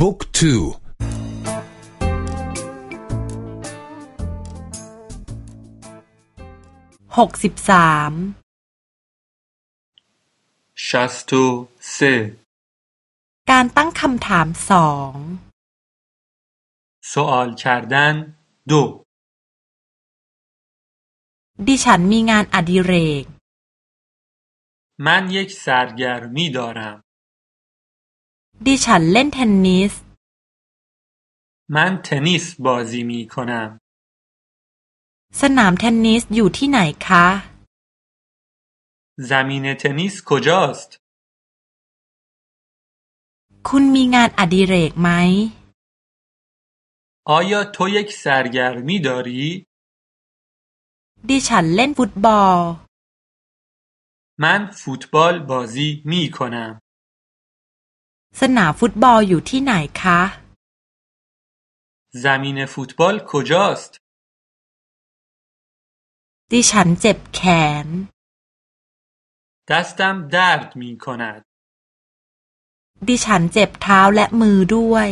บุ๊กทูหกสิบสามชัสตูเซการตั้งคำถามสอง سوال کردن دو ดิฉันมีงานอดิเรก من یک سرگرمی دارم ดิฉันเล่นเทนนิส من تنیس بازی می کنم สนามเทนนิสอยู่ที่ไหนคะ زمین تنیس کجاست คุณมีงานอดิเรกไหม آیا تو یک سرگرمی داری؟ ดิฉันเล่นฟุตบอล من فوتبال بازی می کنم สนามฟุตบอลอยู่ที่ไหนคะ زمین فوتبال کجاست؟ ดิฉันเจ็บแขน دستم درد می کند ดิฉันเจ็บเท้าและมือด้วย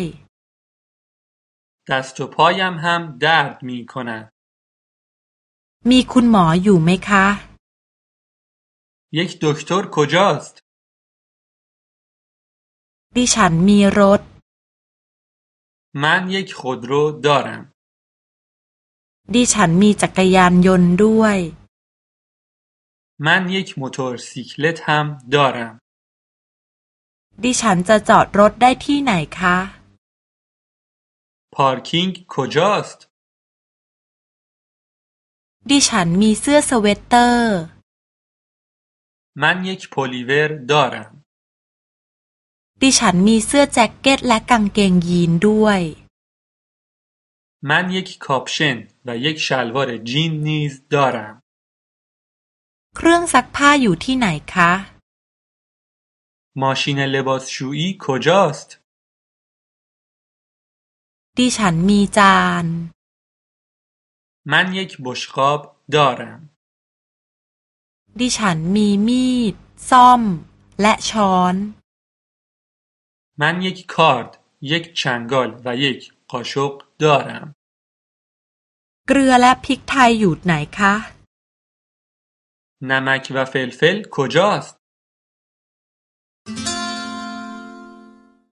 دست و پایم هم درد می کند มีคุณหมออยู่ไหมคะ یک دکتر کجاست؟ ดิฉันมีรถ من یک خودرو دارم ดิฉันมีจักรยานยนต์ด้วย من یک موتورسیکلت هم دارم ดิฉันจะจอดรถได้ที่ไหนคะ پارکینگ کجاست؟ ดิฉันมีเสื้อสเวตเตอร์ من یک پلیور دارم ดิฉันมีเสื้อแจ็คเก็ตและกางเกงยีนด้วย من یک کاپشن و یک شلوار جین نیز دارم เครื่องซักผ้าอยู่ที่ไหนคะ ماشین لباسشویی کجاست؟ ดิฉันมีจาน من یک بشقاب دارم ดิฉันมีมีด ซ่อม และช้อน من یک کارد، یک چنگال و یک قاشق دارم เกลือและพริกไทยอยู่ไหนคะ نمک و فلفل کجاست؟